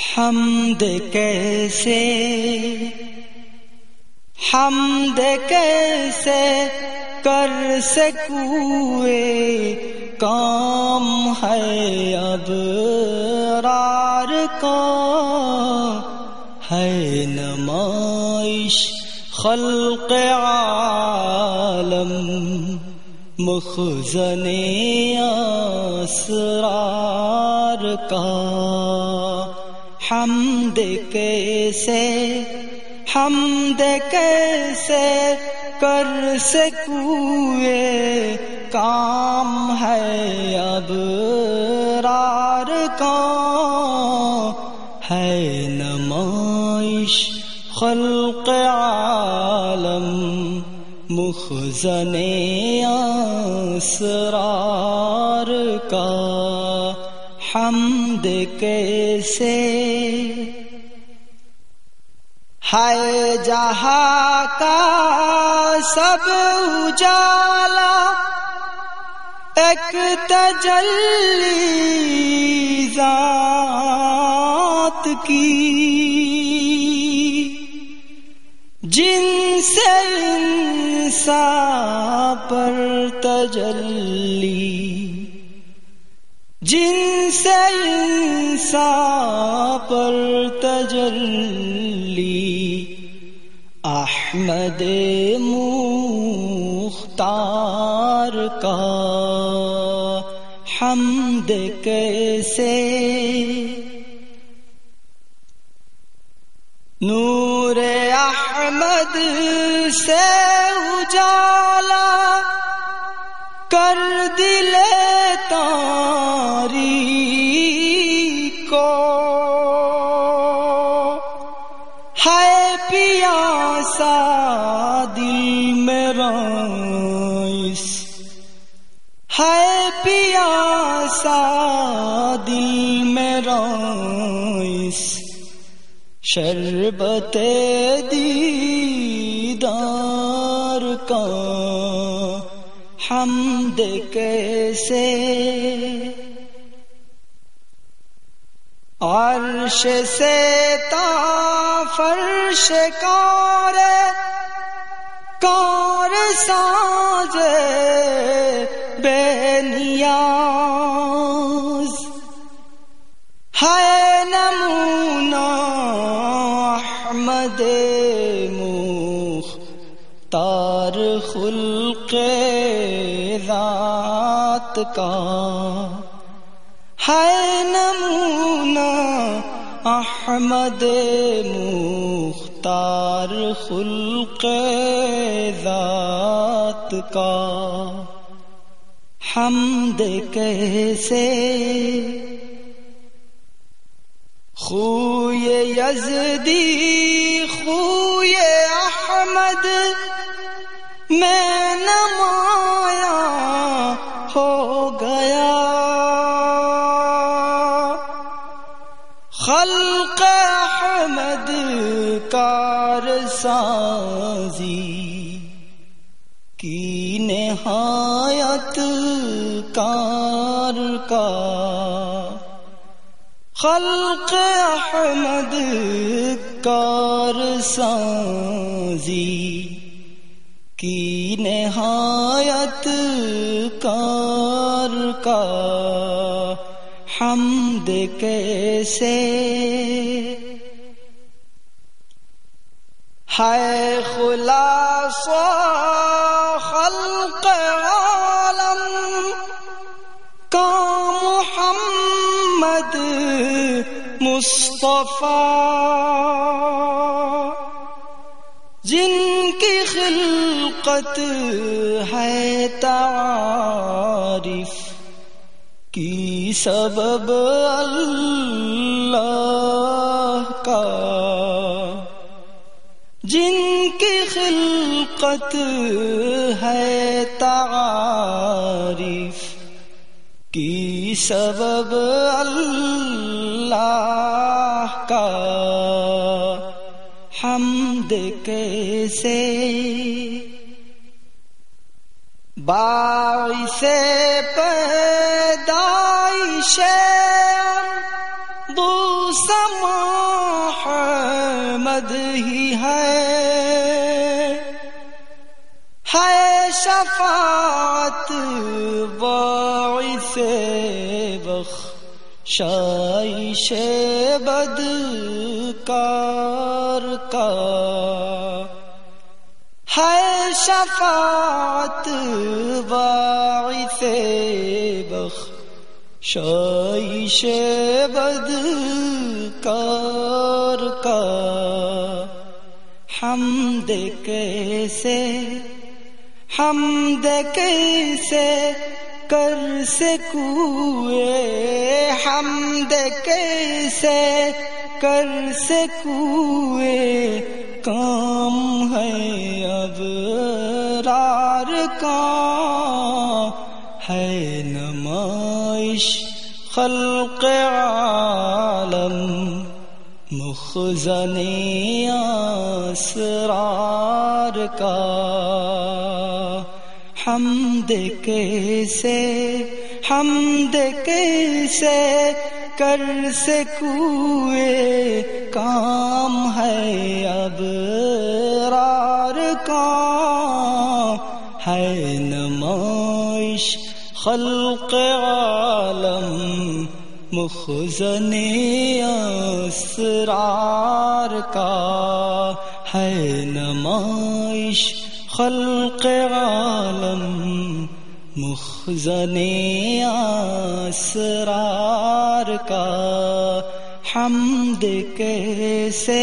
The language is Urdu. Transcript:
حمد کیسے؟ حمد کیسے کر سکوے کام ہے اب رار کا۔ ہے نمائش خلق عالم، مخزن اسرار کا۔ حمد کیسے حمد کیسے کر سکوے کام ہے اب رار کا ہے نمائش خلق عالم، مخزن اسرار کا حمد کیسے؟ ہے جہاں کا سب اجالا، ایک تجلی ذات کی۔ جن سے انسان پر تجلی جن سے انسان پر تجلی احمد مختار کا حمد کیسے؟ نور احمد سے اجالا ہے پیاسا دل میرا شربت دیدار کا حمد کیسے؟ عرش سے تا فرش کار کار ساج احمد مخ تار خلق ذات کا ہے نمونہ احمد مختار خلق ذات کا حمد کیسے خوب خوئے یزدی خوئے احمد. میں نمایا ہو گیا. خلق احمد کار سازی کی نہایت کار کا خلق احمد کار سازی کی نہایت کار کا حمد کیسے ہے خلاص خلق مصطفیٰ، جن کی خلقت ہے تعارف کی سبب اللہ کا۔ جن کی خلقت ہے تعارف کی سبب اللہ کیسے؟ باعث پیدائش بو سماح مد ہی ہے۔ ہے شفاعت باعث بخ شائش بد کار۔ کا شفاعت باعث بخ شائش بد کار کا حمد کیسے حمد کیسے کر سکوے حمد کیسے کر سکوے کام کا ہے نمائش خلق عالم مخزنی اسرار کا۔ حمد کیسے حمد کیسے کر سکوے کام ہے اب رار کا۔ ہے نمائش خلق عالم مخزنی اسرار کا ہے نمائش خلق عالم مخزنی اسرار کا حمد کیسے